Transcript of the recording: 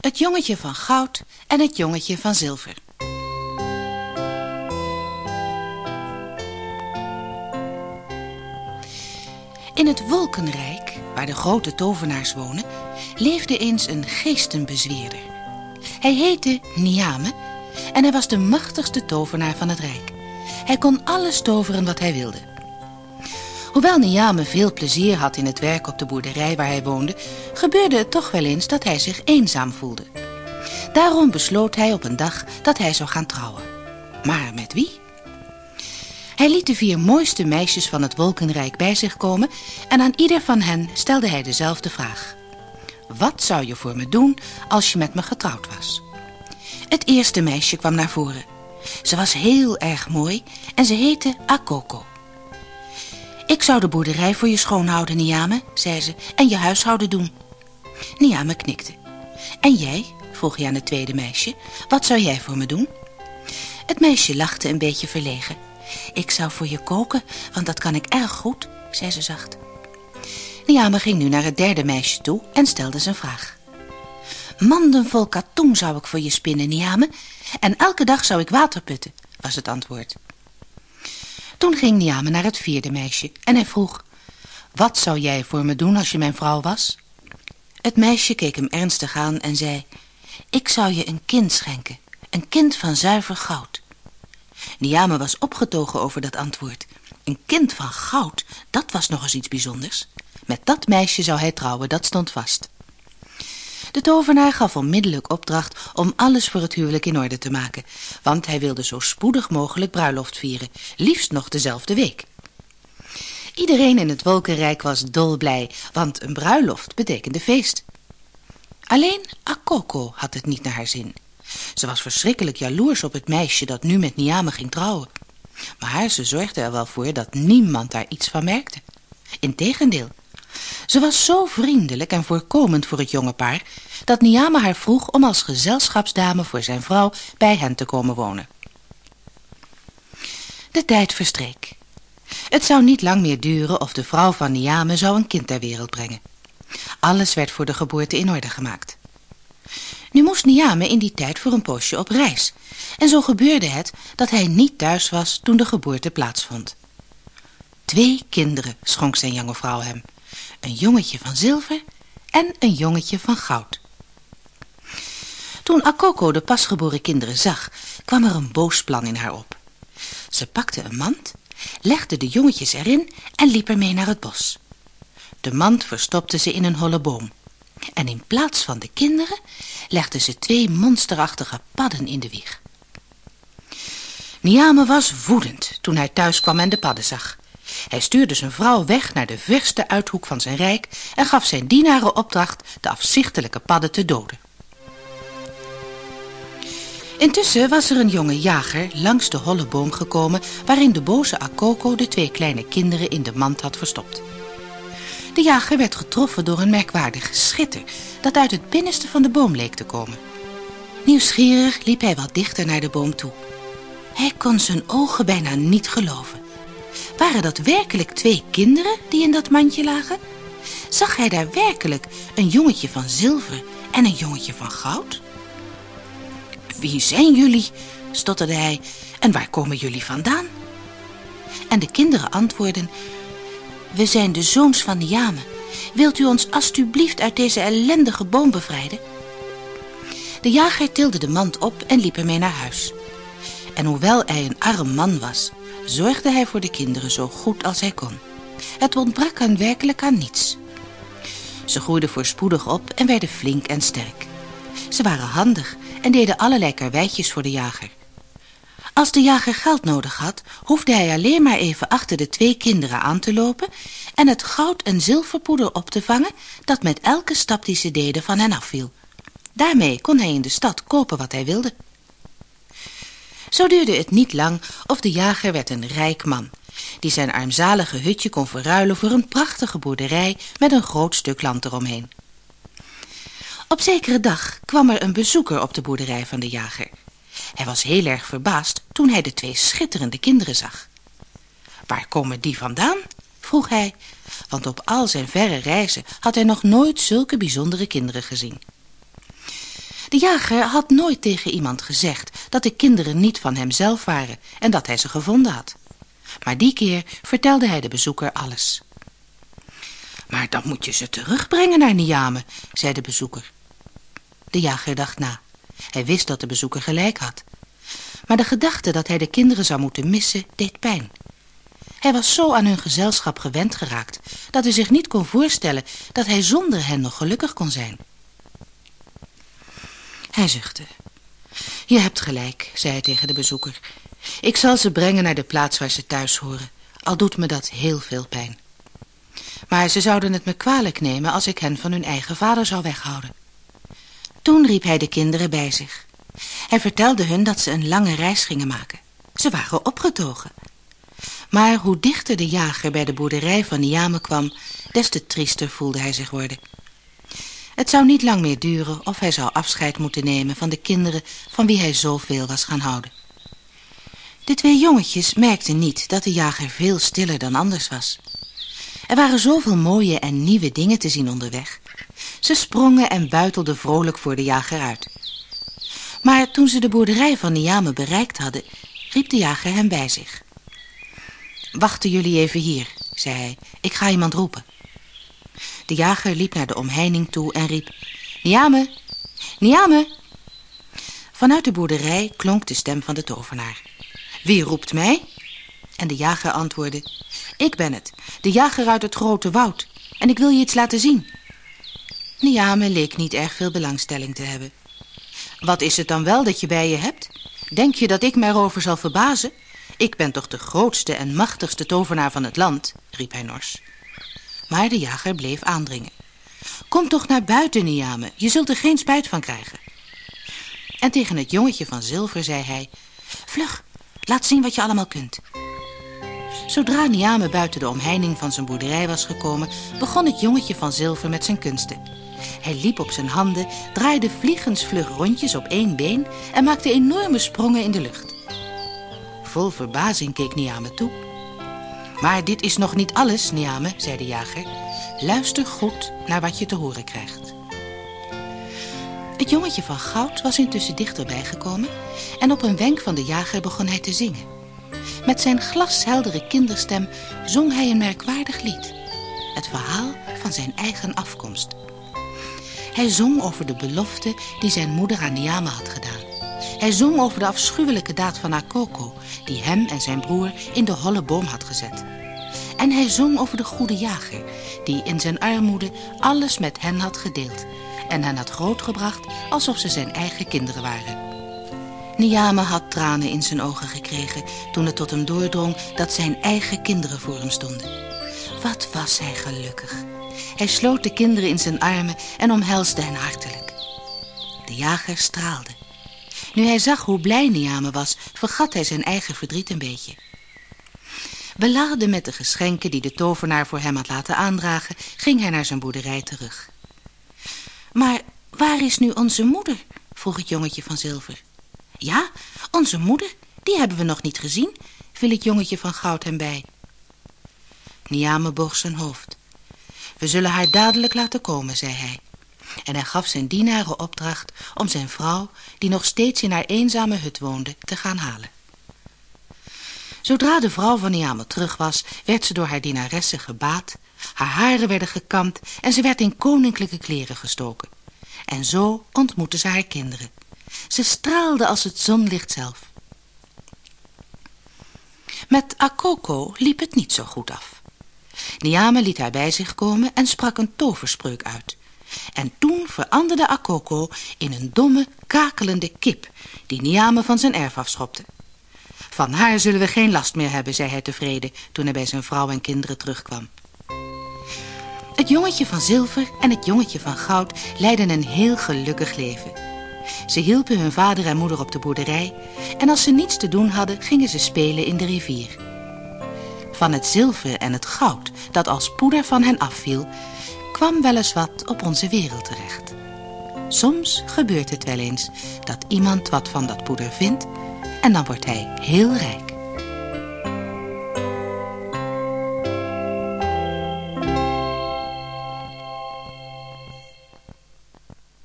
Het jongetje van goud en het jongetje van zilver. In het wolkenrijk, waar de grote tovenaars wonen, leefde eens een geestenbezweerder. Hij heette Niame en hij was de machtigste tovenaar van het rijk. Hij kon alles toveren wat hij wilde. Hoewel Niame veel plezier had in het werk op de boerderij waar hij woonde, gebeurde het toch wel eens dat hij zich eenzaam voelde. Daarom besloot hij op een dag dat hij zou gaan trouwen. Maar met wie? Hij liet de vier mooiste meisjes van het wolkenrijk bij zich komen en aan ieder van hen stelde hij dezelfde vraag. Wat zou je voor me doen als je met me getrouwd was? Het eerste meisje kwam naar voren. Ze was heel erg mooi en ze heette Akoko. Ik zou de boerderij voor je schoonhouden, Niame, zei ze, en je huishouden doen. Niame knikte. En jij, vroeg hij aan het tweede meisje, wat zou jij voor me doen? Het meisje lachte een beetje verlegen. Ik zou voor je koken, want dat kan ik erg goed, zei ze zacht. Niame ging nu naar het derde meisje toe en stelde zijn vraag. Manden vol katoen zou ik voor je spinnen, Niame, en elke dag zou ik water putten, was het antwoord. Toen ging Niame naar het vierde meisje en hij vroeg... Wat zou jij voor me doen als je mijn vrouw was? Het meisje keek hem ernstig aan en zei... Ik zou je een kind schenken, een kind van zuiver goud. Niame was opgetogen over dat antwoord. Een kind van goud, dat was nog eens iets bijzonders. Met dat meisje zou hij trouwen, dat stond vast. De tovenaar gaf onmiddellijk opdracht om alles voor het huwelijk in orde te maken, want hij wilde zo spoedig mogelijk bruiloft vieren, liefst nog dezelfde week. Iedereen in het wolkenrijk was dolblij, want een bruiloft betekende feest. Alleen Akoko had het niet naar haar zin. Ze was verschrikkelijk jaloers op het meisje dat nu met Niame ging trouwen. Maar ze zorgde er wel voor dat niemand daar iets van merkte. Integendeel, ze was zo vriendelijk en voorkomend voor het jonge paar dat Niame haar vroeg om als gezelschapsdame voor zijn vrouw bij hen te komen wonen. De tijd verstreek. Het zou niet lang meer duren of de vrouw van Niame zou een kind ter wereld brengen. Alles werd voor de geboorte in orde gemaakt. Nu moest Niame in die tijd voor een poosje op reis. En zo gebeurde het dat hij niet thuis was toen de geboorte plaatsvond. Twee kinderen schonk zijn jonge vrouw hem. Een jongetje van zilver en een jongetje van goud. Toen Akoko de pasgeboren kinderen zag, kwam er een boos plan in haar op. Ze pakte een mand, legde de jongetjes erin en liep ermee naar het bos. De mand verstopte ze in een holle boom. En in plaats van de kinderen legde ze twee monsterachtige padden in de wieg. Niame was woedend toen hij thuis kwam en de padden zag. Hij stuurde zijn vrouw weg naar de verste uithoek van zijn rijk en gaf zijn dienaren opdracht de afzichtelijke padden te doden. Intussen was er een jonge jager langs de holle boom gekomen waarin de boze Akoko de twee kleine kinderen in de mand had verstopt. De jager werd getroffen door een merkwaardig schitter dat uit het binnenste van de boom leek te komen. Nieuwsgierig liep hij wat dichter naar de boom toe. Hij kon zijn ogen bijna niet geloven. Waren dat werkelijk twee kinderen die in dat mandje lagen? Zag hij daar werkelijk een jongetje van zilver en een jongetje van goud? Wie zijn jullie? stotterde hij. En waar komen jullie vandaan? En de kinderen antwoordden... We zijn de zoons van Niame. Wilt u ons alstublieft uit deze ellendige boom bevrijden? De jager tilde de mand op en liep ermee naar huis. En hoewel hij een arm man was, zorgde hij voor de kinderen zo goed als hij kon. Het ontbrak aan werkelijk aan niets. Ze groeiden voorspoedig op en werden flink en sterk. Ze waren handig en deden allerlei karweitjes voor de jager. Als de jager geld nodig had, hoefde hij alleen maar even achter de twee kinderen aan te lopen en het goud en zilverpoeder op te vangen dat met elke stap die ze deden van hen afviel. Daarmee kon hij in de stad kopen wat hij wilde. Zo duurde het niet lang of de jager werd een rijk man, die zijn armzalige hutje kon verruilen voor een prachtige boerderij met een groot stuk land eromheen. Op zekere dag kwam er een bezoeker op de boerderij van de jager. Hij was heel erg verbaasd toen hij de twee schitterende kinderen zag. Waar komen die vandaan? vroeg hij, want op al zijn verre reizen had hij nog nooit zulke bijzondere kinderen gezien. De jager had nooit tegen iemand gezegd dat de kinderen niet van hemzelf waren en dat hij ze gevonden had. Maar die keer vertelde hij de bezoeker alles. Maar dan moet je ze terugbrengen naar Niame, zei de bezoeker. De jager dacht na. Hij wist dat de bezoeker gelijk had. Maar de gedachte dat hij de kinderen zou moeten missen deed pijn. Hij was zo aan hun gezelschap gewend geraakt dat hij zich niet kon voorstellen dat hij zonder hen nog gelukkig kon zijn. Hij zuchtte. Je hebt gelijk, zei hij tegen de bezoeker. Ik zal ze brengen naar de plaats waar ze thuis horen, al doet me dat heel veel pijn. Maar ze zouden het me kwalijk nemen als ik hen van hun eigen vader zou weghouden. Toen riep hij de kinderen bij zich. Hij vertelde hun dat ze een lange reis gingen maken. Ze waren opgetogen. Maar hoe dichter de jager bij de boerderij van Niame kwam, des te triester voelde hij zich worden. Het zou niet lang meer duren of hij zou afscheid moeten nemen van de kinderen van wie hij zoveel was gaan houden. De twee jongetjes merkten niet dat de jager veel stiller dan anders was. Er waren zoveel mooie en nieuwe dingen te zien onderweg. Ze sprongen en buitelden vrolijk voor de jager uit. Maar toen ze de boerderij van Niame bereikt hadden, riep de jager hem bij zich. Wachten jullie even hier, zei hij. Ik ga iemand roepen. De jager liep naar de omheining toe en riep... Niame, Niame. Vanuit de boerderij klonk de stem van de tovenaar. Wie roept mij? En de jager antwoordde... Ik ben het, de jager uit het grote woud. En ik wil je iets laten zien. Niame leek niet erg veel belangstelling te hebben. Wat is het dan wel dat je bij je hebt? Denk je dat ik mij erover zal verbazen? Ik ben toch de grootste en machtigste tovenaar van het land, riep hij nors. Maar de jager bleef aandringen. Kom toch naar buiten, Niame, je zult er geen spijt van krijgen. En tegen het jongetje van zilver zei hij... Vlug, laat zien wat je allemaal kunt. Zodra Niame buiten de omheining van zijn boerderij was gekomen... begon het jongetje van zilver met zijn kunsten. Hij liep op zijn handen, draaide vliegensvlug rondjes op één been... en maakte enorme sprongen in de lucht. Vol verbazing keek Niame toe. Maar dit is nog niet alles, Niame, zei de jager. Luister goed naar wat je te horen krijgt. Het jongetje van goud was intussen dichterbij gekomen... en op een wenk van de jager begon hij te zingen. Met zijn glasheldere kinderstem zong hij een merkwaardig lied. Het verhaal van zijn eigen afkomst. Hij zong over de belofte die zijn moeder aan Niame had gedaan. Hij zong over de afschuwelijke daad van Akoko... die hem en zijn broer in de holle boom had gezet. En hij zong over de goede jager... die in zijn armoede alles met hen had gedeeld... en hen had grootgebracht alsof ze zijn eigen kinderen waren. Niame had tranen in zijn ogen gekregen... toen het tot hem doordrong dat zijn eigen kinderen voor hem stonden. Wat was hij gelukkig. Hij sloot de kinderen in zijn armen en omhelsde hen hartelijk. De jager straalde. Nu hij zag hoe blij Niame was, vergat hij zijn eigen verdriet een beetje. Beladen met de geschenken die de tovenaar voor hem had laten aandragen, ging hij naar zijn boerderij terug. Maar waar is nu onze moeder? vroeg het jongetje van zilver. Ja, onze moeder, die hebben we nog niet gezien, viel het jongetje van goud hem bij. Niame boog zijn hoofd. We zullen haar dadelijk laten komen, zei hij en hij gaf zijn dienaren opdracht om zijn vrouw, die nog steeds in haar eenzame hut woonde, te gaan halen. Zodra de vrouw van Niame terug was, werd ze door haar dienaressen gebaat, haar haren werden gekamd en ze werd in koninklijke kleren gestoken. En zo ontmoette ze haar kinderen. Ze straalde als het zonlicht zelf. Met Akoko liep het niet zo goed af. Niame liet haar bij zich komen en sprak een toverspreuk uit, en toen veranderde Akoko in een domme, kakelende kip... die Niame van zijn erf afschopte. Van haar zullen we geen last meer hebben, zei hij tevreden... toen hij bij zijn vrouw en kinderen terugkwam. Het jongetje van zilver en het jongetje van goud leidden een heel gelukkig leven. Ze hielpen hun vader en moeder op de boerderij... en als ze niets te doen hadden, gingen ze spelen in de rivier. Van het zilver en het goud dat als poeder van hen afviel kwam wel eens wat op onze wereld terecht. Soms gebeurt het wel eens dat iemand wat van dat poeder vindt en dan wordt hij heel rijk.